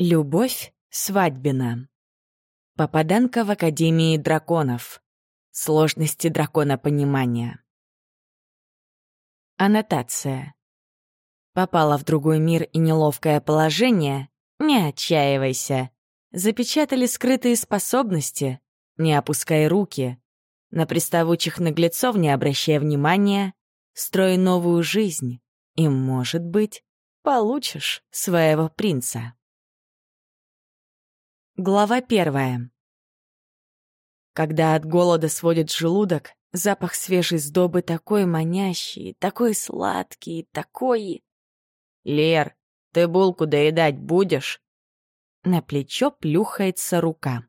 Любовь свадьбина. Попаданка в Академии драконов. Сложности дракона-понимания. Аннотация. Попала в другой мир и неловкое положение? Не отчаивайся. Запечатали скрытые способности? Не опускай руки. На приставучих наглецов не обращай внимания. Строй новую жизнь. И, может быть, получишь своего принца. Глава первая. Когда от голода сводит желудок, запах свежей сдобы такой манящий, такой сладкий, такой... «Лер, ты булку доедать будешь?» На плечо плюхается рука.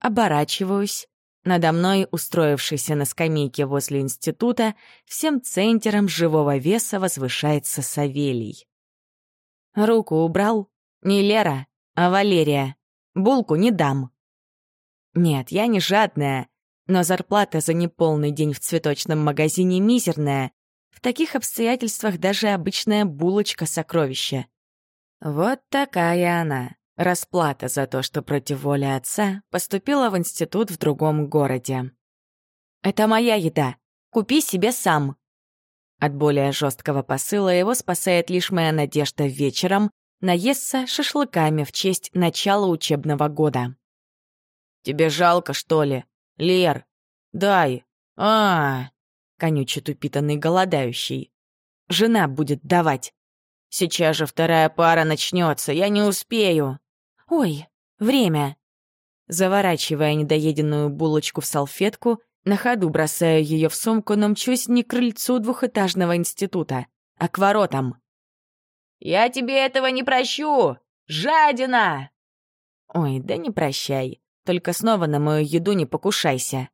Оборачиваюсь. Надо мной, устроившийся на скамейке возле института, всем центром живого веса возвышается Савелий. Руку убрал? Не Лера, а Валерия. Булку не дам. Нет, я не жадная, но зарплата за неполный день в цветочном магазине мизерная. В таких обстоятельствах даже обычная булочка — сокровище. Вот такая она. Расплата за то, что против воли отца поступила в институт в другом городе. «Это моя еда. Купи себе сам». От более жесткого посыла его спасает лишь моя надежда вечером наесться шашлыками в честь начала учебного года. «Тебе жалко, что ли? Лер, дай! а, -а, -а конючит упитанный голодающий. «Жена будет давать. Сейчас же вторая пара начнется, я не успею». «Ой, время!» Заворачивая недоеденную булочку в салфетку, на ходу бросаю ее в сумку, но мчусь не к крыльцу двухэтажного института, а к воротам. «Я тебе этого не прощу! Жадина!» «Ой, да не прощай. Только снова на мою еду не покушайся».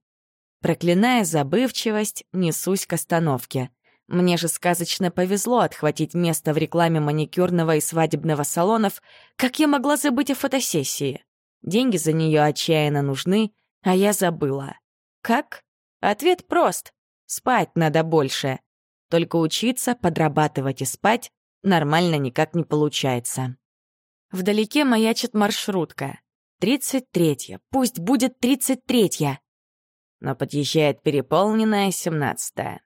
Проклиная забывчивость, несусь к остановке. Мне же сказочно повезло отхватить место в рекламе маникюрного и свадебного салонов, как я могла забыть о фотосессии. Деньги за нее отчаянно нужны, а я забыла. Как? Ответ прост. Спать надо больше. Только учиться, подрабатывать и спать нормально никак не получается. Вдалеке маячит маршрутка. Тридцать третья. Пусть будет тридцать третья. Но подъезжает переполненная семнадцатая.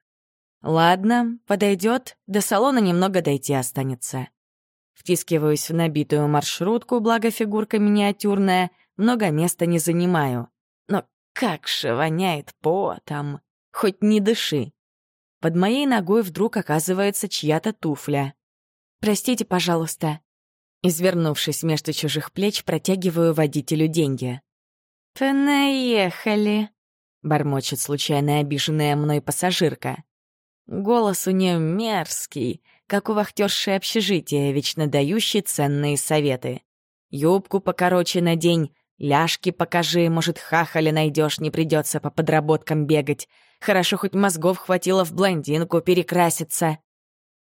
Ладно, подойдет, до салона немного дойти останется. Втискиваюсь в набитую маршрутку, благо фигурка миниатюрная, много места не занимаю. Но как же воняет потом. Хоть не дыши. Под моей ногой вдруг оказывается чья-то туфля. «Простите, пожалуйста». Извернувшись между чужих плеч, протягиваю водителю деньги. «Понаехали», — бормочет случайно обиженная мной пассажирка. Голос у нее мерзкий, как у вахтерши общежития, вечно дающей ценные советы. Юбку покороче надень, ляжки покажи, может, хахаля найдешь, не придется по подработкам бегать. Хорошо, хоть мозгов хватило в блондинку перекраситься.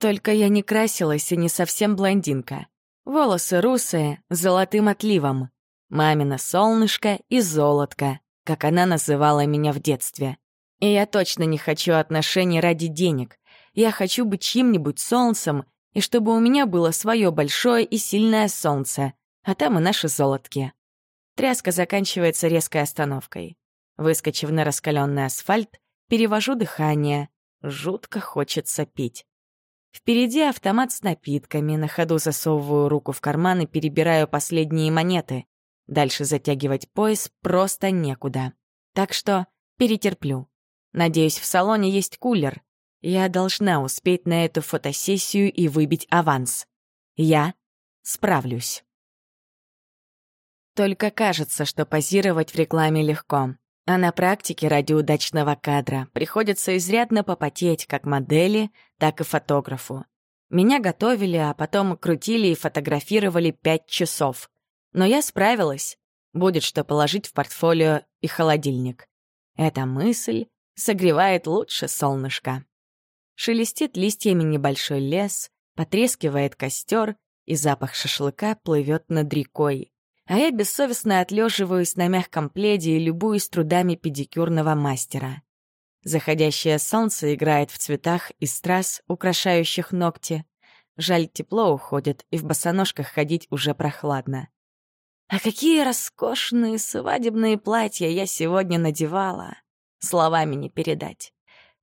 Только я не красилась и не совсем блондинка. Волосы русые, с золотым отливом. Мамина солнышко и золотко, как она называла меня в детстве. И я точно не хочу отношений ради денег. Я хочу быть чьим-нибудь солнцем, и чтобы у меня было свое большое и сильное солнце, а там и наши золотки. Тряска заканчивается резкой остановкой. Выскочив на раскаленный асфальт, перевожу дыхание. Жутко хочется пить. Впереди автомат с напитками, на ходу засовываю руку в карман и перебираю последние монеты. Дальше затягивать пояс просто некуда. Так что перетерплю. Надеюсь, в салоне есть кулер. Я должна успеть на эту фотосессию и выбить аванс. Я справлюсь. Только кажется, что позировать в рекламе легко. А на практике ради удачного кадра приходится изрядно попотеть как модели, так и фотографу. Меня готовили, а потом крутили и фотографировали пять часов. Но я справилась. Будет что положить в портфолио и холодильник. Эта мысль согревает лучше солнышко. Шелестит листьями небольшой лес, потрескивает костер, и запах шашлыка плывет над рекой. А я бессовестно отлеживаюсь на мягком пледе и любуюсь трудами педикюрного мастера. Заходящее солнце играет в цветах из страз, украшающих ногти. Жаль, тепло уходит, и в босоножках ходить уже прохладно. А какие роскошные свадебные платья я сегодня надевала. Словами не передать.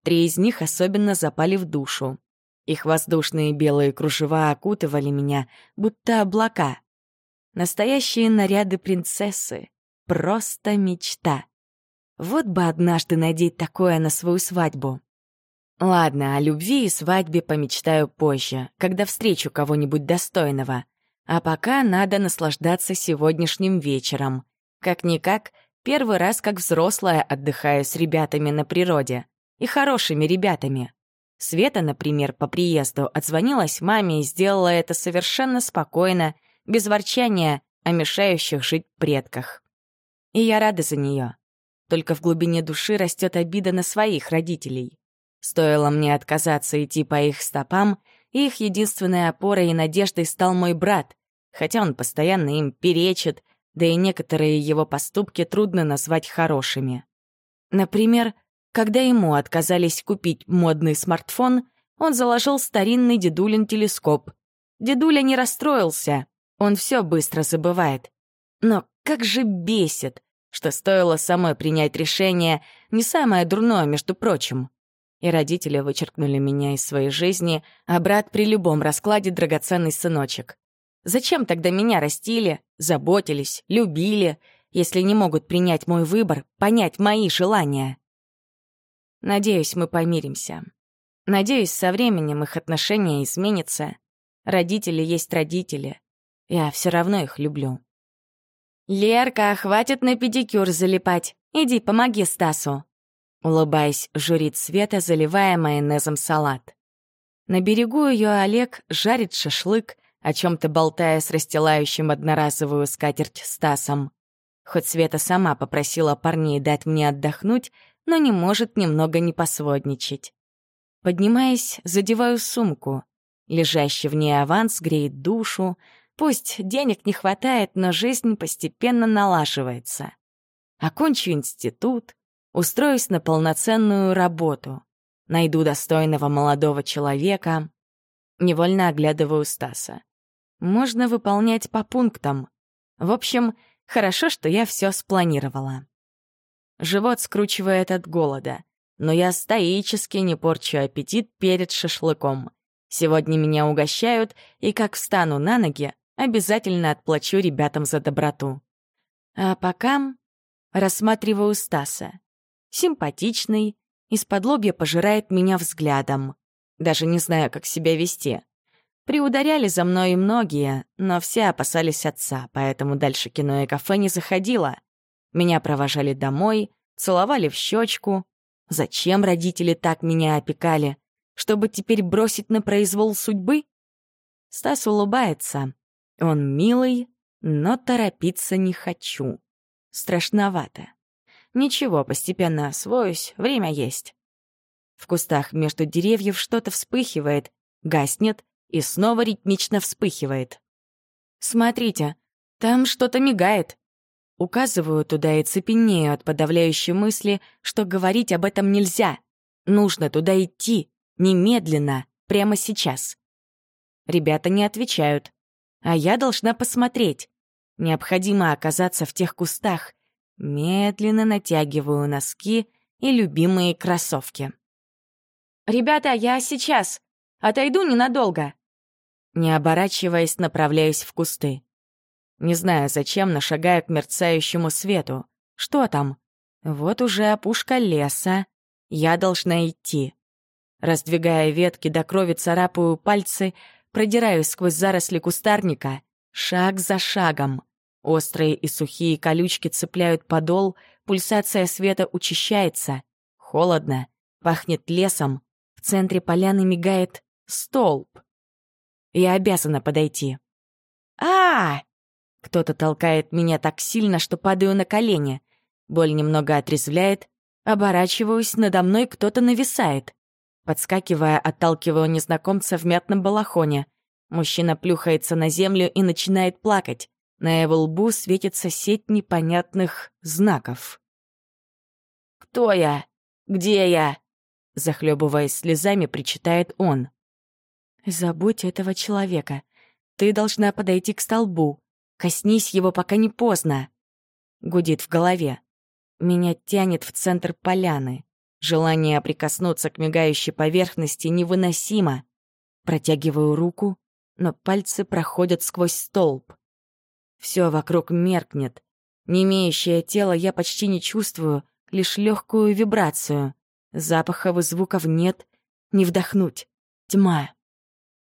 Три из них особенно запали в душу. Их воздушные белые кружева окутывали меня, будто облака. Настоящие наряды принцессы. Просто мечта. Вот бы однажды надеть такое на свою свадьбу. Ладно, о любви и свадьбе помечтаю позже, когда встречу кого-нибудь достойного. А пока надо наслаждаться сегодняшним вечером. Как-никак, первый раз как взрослая отдыхаю с ребятами на природе. И хорошими ребятами. Света, например, по приезду отзвонилась маме и сделала это совершенно спокойно, без ворчания о мешающих жить предках. И я рада за нее. Только в глубине души растет обида на своих родителей. Стоило мне отказаться идти по их стопам, и их единственной опорой и надеждой стал мой брат, хотя он постоянно им перечит, да и некоторые его поступки трудно назвать хорошими. Например, когда ему отказались купить модный смартфон, он заложил старинный дедулин телескоп. Дедуля не расстроился, он все быстро забывает. Но как же бесит, что стоило самой принять решение, не самое дурное, между прочим. И родители вычеркнули меня из своей жизни, а брат при любом раскладе драгоценный сыночек. Зачем тогда меня растили, заботились, любили, если не могут принять мой выбор, понять мои желания? Надеюсь, мы помиримся. Надеюсь, со временем их отношения изменятся. Родители есть родители. Я все равно их люблю. «Лерка, хватит на педикюр залипать. Иди, помоги Стасу». Улыбаясь, журит Света, заливая майонезом салат. На берегу ее Олег жарит шашлык, о чем то болтая с расстилающим одноразовую скатерть Стасом. Хоть Света сама попросила парней дать мне отдохнуть, но не может немного не посводничать. Поднимаясь, задеваю сумку. Лежащий в ней аванс греет душу. Пусть денег не хватает, но жизнь постепенно налаживается. Окончу институт, устроюсь на полноценную работу, найду достойного молодого человека. Невольно оглядываю Стаса. Можно выполнять по пунктам. В общем, хорошо, что я все спланировала. Живот скручивает от голода, но я стоически не порчу аппетит перед шашлыком. Сегодня меня угощают, и как встану на ноги, обязательно отплачу ребятам за доброту. А пока рассматриваю Стаса. Симпатичный, из-под лобья пожирает меня взглядом. Даже не знаю, как себя вести. Приударяли за мной многие, но все опасались отца, поэтому дальше кино и кафе не заходило. Меня провожали домой, целовали в щечку. Зачем родители так меня опекали? Чтобы теперь бросить на произвол судьбы? Стас улыбается. Он милый, но торопиться не хочу. Страшновато. Ничего, постепенно освоюсь, время есть. В кустах между деревьев что-то вспыхивает, гаснет и снова ритмично вспыхивает. «Смотрите, там что-то мигает», Указываю туда и цепенею от подавляющей мысли, что говорить об этом нельзя. Нужно туда идти, немедленно, прямо сейчас. Ребята не отвечают. А я должна посмотреть. Необходимо оказаться в тех кустах. Медленно натягиваю носки и любимые кроссовки. «Ребята, я сейчас. Отойду ненадолго». Не оборачиваясь, направляюсь в кусты. Не знаю, зачем, но шагаю к мерцающему свету. Что там? Вот уже опушка леса. Я должна идти. Раздвигая ветки до крови царапаю пальцы, продираюсь сквозь заросли кустарника, шаг за шагом. Острые и сухие колючки цепляют подол, пульсация света учащается. Холодно, пахнет лесом, в центре поляны мигает столб. Я обязана подойти. а, кто-то толкает меня так сильно, что падаю на колени. Боль немного отрезвляет. Оборачиваюсь, надо мной кто-то нависает. Подскакивая, отталкиваю незнакомца в мятном балахоне. Мужчина плюхается на землю и начинает плакать. На его лбу светится сеть непонятных знаков. «Кто я? Где я?» Захлебываясь слезами, причитает он. «Забудь этого человека. Ты должна подойти к столбу. Коснись его, пока не поздно. Гудит в голове. Меня тянет в центр поляны. Желание прикоснуться к мигающей поверхности невыносимо. Протягиваю руку, но пальцы проходят сквозь столб. Все вокруг меркнет. Не имеющее тело я почти не чувствую, лишь легкую вибрацию. Запахов и звуков нет, не вдохнуть. Тьма.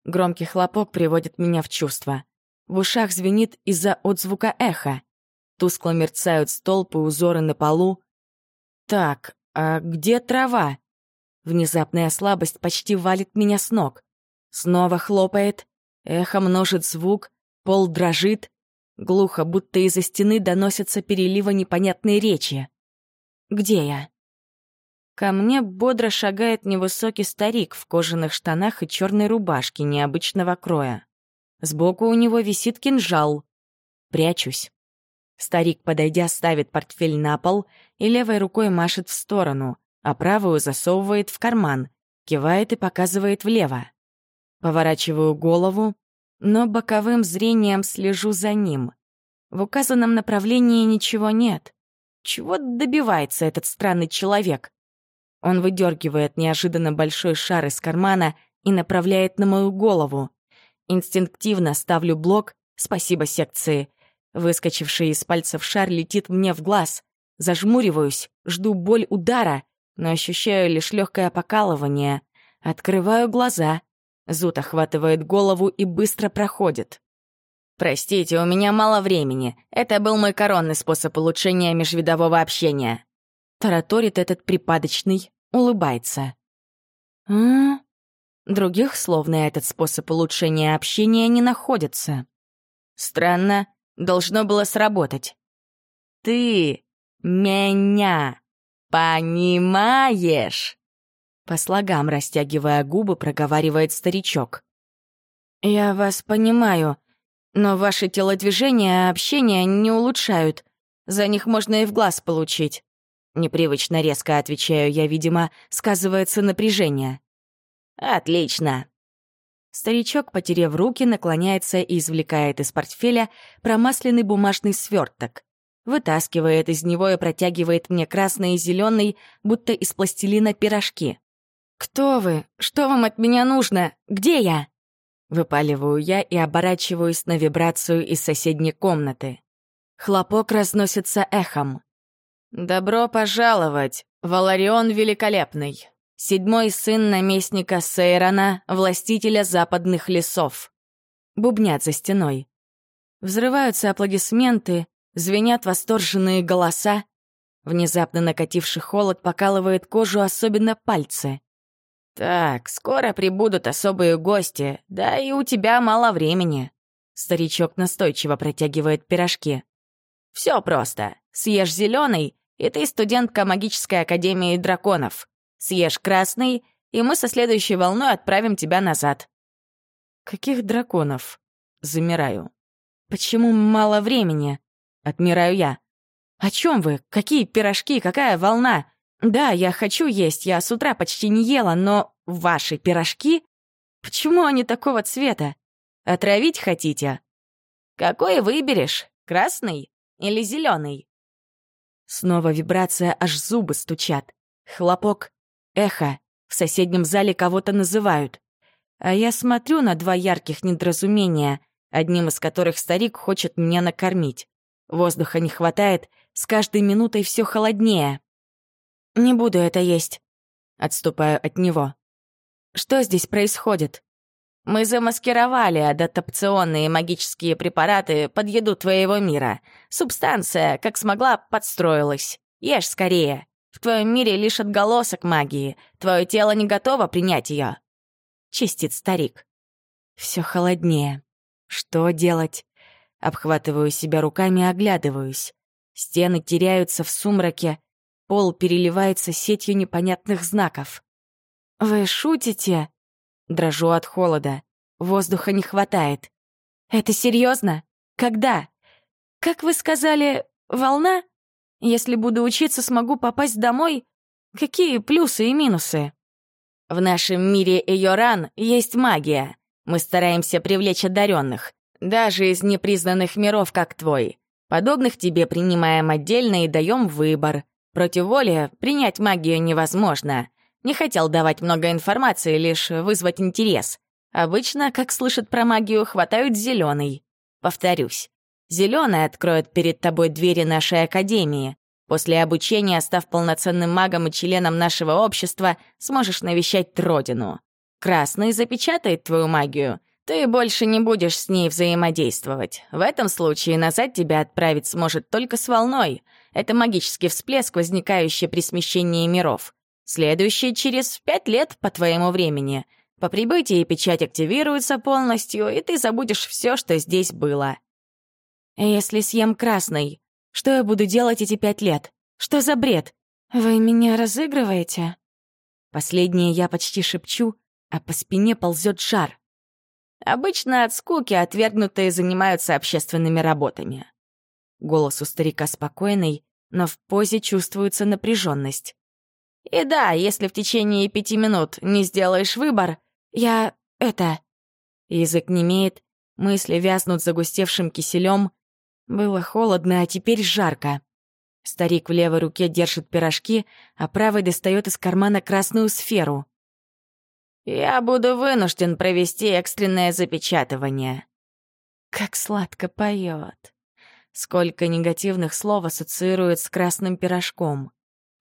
Громкий хлопок приводит меня в чувство. В ушах звенит из-за отзвука эха. Тускло мерцают столбы, узоры на полу. Так, а где трава? Внезапная слабость почти валит меня с ног. Снова хлопает, эхо множит звук, пол дрожит. Глухо, будто из-за стены доносятся переливы непонятной речи. Где я? Ко мне бодро шагает невысокий старик в кожаных штанах и черной рубашке необычного кроя. Сбоку у него висит кинжал. Прячусь. Старик, подойдя, ставит портфель на пол и левой рукой машет в сторону, а правую засовывает в карман, кивает и показывает влево. Поворачиваю голову, но боковым зрением слежу за ним. В указанном направлении ничего нет. Чего добивается этот странный человек? Он выдергивает неожиданно большой шар из кармана и направляет на мою голову. Инстинктивно ставлю блок «Спасибо секции». Выскочивший из пальцев шар летит мне в глаз. Зажмуриваюсь, жду боль удара, но ощущаю лишь легкое покалывание. Открываю глаза. Зуд охватывает голову и быстро проходит. «Простите, у меня мало времени. Это был мой коронный способ улучшения межвидового общения». Тараторит этот припадочный, улыбается. «А?» Других слов на этот способ улучшения общения не находится. Странно, должно было сработать. «Ты меня понимаешь?» По слогам, растягивая губы, проговаривает старичок. «Я вас понимаю, но ваши телодвижения общения не улучшают. За них можно и в глаз получить». Непривычно резко отвечаю я, видимо, сказывается напряжение. «Отлично!» Старичок, потеряв руки, наклоняется и извлекает из портфеля промасленный бумажный сверток. Вытаскивает из него и протягивает мне красный и зеленый, будто из пластилина пирожки. «Кто вы? Что вам от меня нужно? Где я?» Выпаливаю я и оборачиваюсь на вибрацию из соседней комнаты. Хлопок разносится эхом. «Добро пожаловать, Валарион Великолепный, седьмой сын наместника Сейрона, властителя западных лесов». Бубнят за стеной. Взрываются аплодисменты, звенят восторженные голоса. Внезапно накативший холод покалывает кожу, особенно пальцы. «Так, скоро прибудут особые гости, да и у тебя мало времени». Старичок настойчиво протягивает пирожки. «Все просто. Съешь зеленый и ты студентка магической академии драконов. Съешь красный, и мы со следующей волной отправим тебя назад». «Каких драконов?» Замираю. «Почему мало времени?» Отмираю я. «О чем вы? Какие пирожки? Какая волна? Да, я хочу есть, я с утра почти не ела, но ваши пирожки? Почему они такого цвета? Отравить хотите?» «Какой выберешь? Красный или зеленый? Снова вибрация, аж зубы стучат. Хлопок, эхо. В соседнем зале кого-то называют. А я смотрю на два ярких недоразумения, одним из которых старик хочет меня накормить. Воздуха не хватает, с каждой минутой все холоднее. Не буду это есть. Отступаю от него. Что здесь происходит? Мы замаскировали адаптационные магические препараты под еду твоего мира. Субстанция, как смогла, подстроилась. Ешь скорее. В твоем мире лишь отголосок магии. Твое тело не готово принять ее. Чистит старик. Все холоднее. Что делать? Обхватываю себя руками и оглядываюсь. Стены теряются в сумраке. Пол переливается сетью непонятных знаков. «Вы шутите?» Дрожу от холода. Воздуха не хватает. Это серьезно? Когда? Как вы сказали, волна? Если буду учиться, смогу попасть домой? Какие плюсы и минусы? В нашем мире Эйоран есть магия. Мы стараемся привлечь одаренных. даже из непризнанных миров, как твой. Подобных тебе принимаем отдельно и даем выбор. Против воли принять магию невозможно. Не хотел давать много информации, лишь вызвать интерес. Обычно, как слышат про магию, хватают зеленый. Повторюсь, зеленый откроет перед тобой двери нашей академии. После обучения, став полноценным магом и членом нашего общества, сможешь навещать родину. Красный запечатает твою магию. Ты больше не будешь с ней взаимодействовать. В этом случае назад тебя отправить сможет только с волной. Это магический всплеск, возникающий при смещении миров. Следующий через пять лет по твоему времени. По прибытии печать активируется полностью, и ты забудешь все, что здесь было. Если съем красный, что я буду делать эти пять лет? Что за бред? Вы меня разыгрываете? Последнее я почти шепчу, а по спине ползет жар. Обычно от скуки отвергнутые занимаются общественными работами. Голос у старика спокойный, но в позе чувствуется напряженность. И да, если в течение пяти минут не сделаешь выбор, я... это... Язык немеет, мысли вязнут загустевшим киселем. Было холодно, а теперь жарко. Старик в левой руке держит пирожки, а правой достает из кармана красную сферу. «Я буду вынужден провести экстренное запечатывание». Как сладко поет. Сколько негативных слов ассоциирует с красным пирожком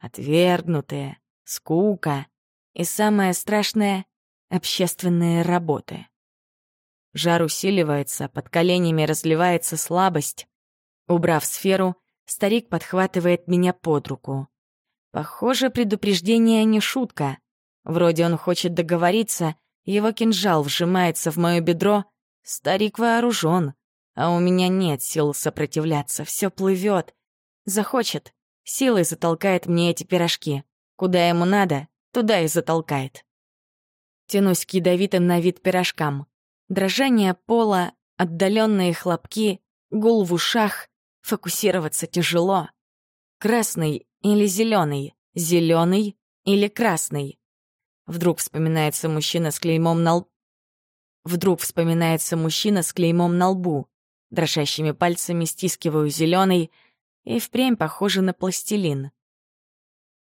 отвергнутые, скука и, самое страшное, общественные работы. Жар усиливается, под коленями разливается слабость. Убрав сферу, старик подхватывает меня под руку. Похоже, предупреждение не шутка. Вроде он хочет договориться, его кинжал вжимается в мое бедро. Старик вооружен, а у меня нет сил сопротивляться, все плывет. Захочет, Силой затолкает мне эти пирожки. Куда ему надо, туда и затолкает. Тянусь к ядовитым на вид пирожкам. Дрожание пола, отдаленные хлопки, гул в ушах. Фокусироваться тяжело. Красный или зеленый, зеленый или красный. Вдруг вспоминается мужчина с клеймом на лбу. Вдруг вспоминается мужчина с клеймом на лбу. Дрожащими пальцами стискиваю зеленый, и впрямь похоже на пластилин.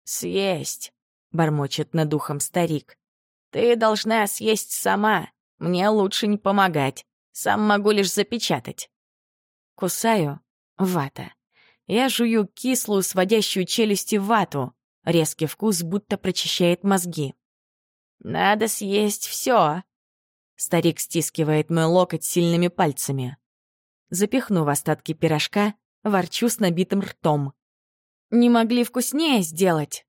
«Съесть», — бормочет над ухом старик. «Ты должна съесть сама. Мне лучше не помогать. Сам могу лишь запечатать». Кусаю — вата. Я жую кислую, сводящую челюсти вату. Резкий вкус будто прочищает мозги. «Надо съесть все. Старик стискивает мой локоть сильными пальцами. Запихну в остатки пирожка, ворчу с набитым ртом. «Не могли вкуснее сделать?»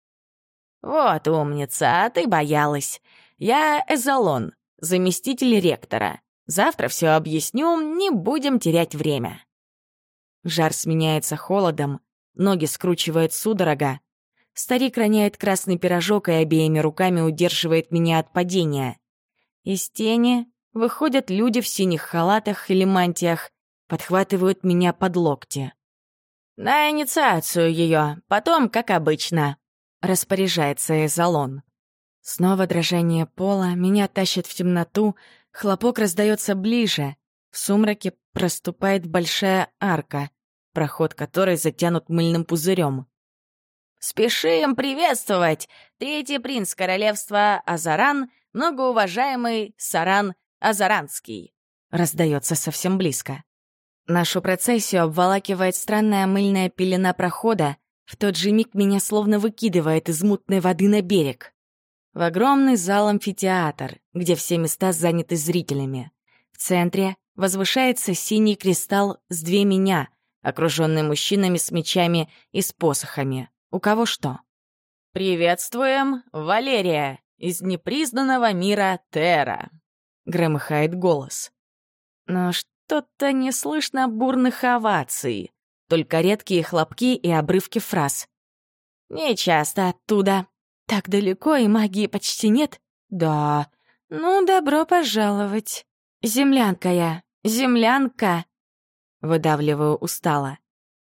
«Вот умница, а ты боялась. Я Эзолон, заместитель ректора. Завтра все объясню, не будем терять время». Жар сменяется холодом, ноги скручивает судорога. Старик роняет красный пирожок и обеими руками удерживает меня от падения. Из тени выходят люди в синих халатах или мантиях, подхватывают меня под локти. «На инициацию ее, потом, как обычно», — распоряжается Эзолон. Снова дрожание пола, меня тащит в темноту, хлопок раздается ближе. В сумраке проступает большая арка, проход которой затянут мыльным пузырем. «Спешим приветствовать! Третий принц королевства Азаран, многоуважаемый Саран Азаранский!» Раздается совсем близко. Нашу процессию обволакивает странная мыльная пелена прохода, в тот же миг меня словно выкидывает из мутной воды на берег. В огромный зал амфитеатр, где все места заняты зрителями. В центре возвышается синий кристалл с две меня, окруженный мужчинами с мечами и с посохами. У кого что? «Приветствуем, Валерия, из непризнанного мира Терра», — громыхает голос. Но что что-то не слышно бурных оваций, только редкие хлопки и обрывки фраз. «Не часто оттуда. Так далеко и магии почти нет?» «Да. Ну, добро пожаловать. Землянка я, землянка!» Выдавливаю устало.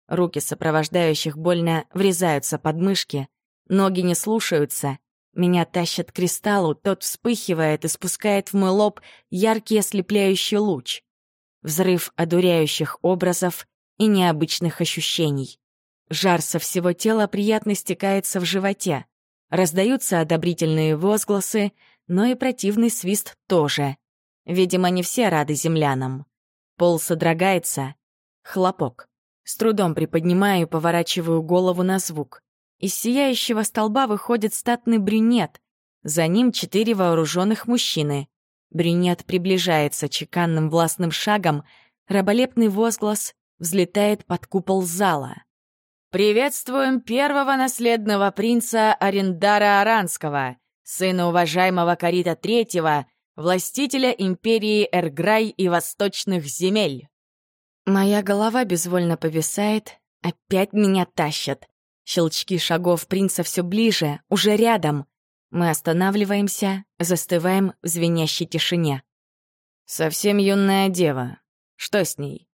Руки сопровождающих больно врезаются под мышки, ноги не слушаются. Меня тащат к кристаллу, тот вспыхивает и спускает в мой лоб яркий ослепляющий луч. взрыв одуряющих образов и необычных ощущений. Жар со всего тела приятно стекается в животе. Раздаются одобрительные возгласы, но и противный свист тоже. Видимо, не все рады землянам. Пол содрогается. Хлопок. С трудом приподнимаю и поворачиваю голову на звук. Из сияющего столба выходит статный брюнет. За ним четыре вооруженных мужчины. Брюнет приближается чеканным властным шагом. Раболепный возглас взлетает под купол зала. «Приветствуем первого наследного принца Арендара Аранского, сына уважаемого Карита Третьего, властителя империи Эрграй и восточных земель». Моя голова безвольно повисает, опять меня тащат. Щелчки шагов принца все ближе, уже рядом. Мы останавливаемся, застываем в звенящей тишине. «Совсем юная дева. Что с ней?»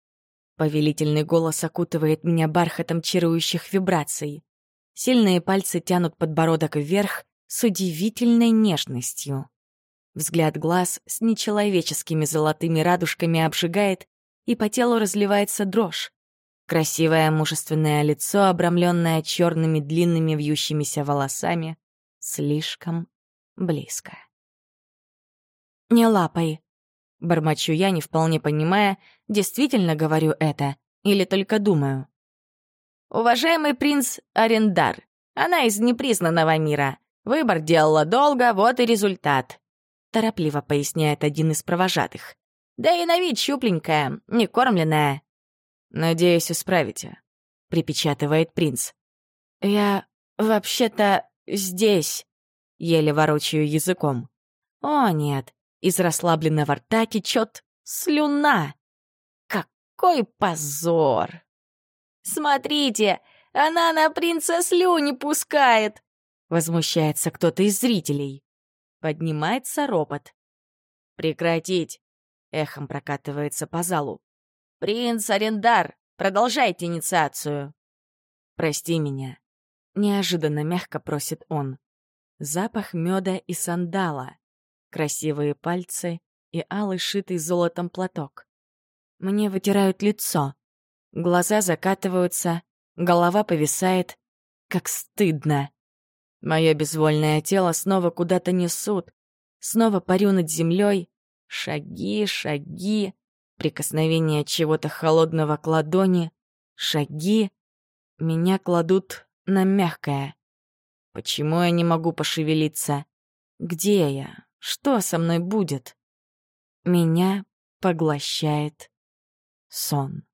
Повелительный голос окутывает меня бархатом чарующих вибраций. Сильные пальцы тянут подбородок вверх с удивительной нежностью. Взгляд глаз с нечеловеческими золотыми радужками обжигает, и по телу разливается дрожь. Красивое мужественное лицо, обрамленное черными длинными вьющимися волосами, слишком близко. «Не лапай», Бормочу я, не вполне понимая, действительно говорю это или только думаю. «Уважаемый принц Арендар, она из непризнанного мира. Выбор делала долго, вот и результат», — торопливо поясняет один из провожатых. «Да и на вид щупленькая, некормленная». «Надеюсь, исправите», — припечатывает принц. «Я вообще-то здесь», — еле ворочаю языком. «О, нет, из расслабленного рта течет слюна. Какой позор! «Смотрите, она на принца слюни пускает!» Возмущается кто-то из зрителей. Поднимается ропот. «Прекратить!» — эхом прокатывается по залу. «Принц Арендар, продолжайте инициацию!» «Прости меня!» — неожиданно мягко просит он. Запах меда и сандала красивые пальцы и алый шитый золотом платок. Мне вытирают лицо. Глаза закатываются, голова повисает. Как стыдно. Мое безвольное тело снова куда-то несут. Снова парю над землей. Шаги, шаги. Прикосновение чего-то холодного к ладони. Шаги. Меня кладут на мягкое. Почему я не могу пошевелиться? Где я? Что со мной будет? Меня поглощает сон.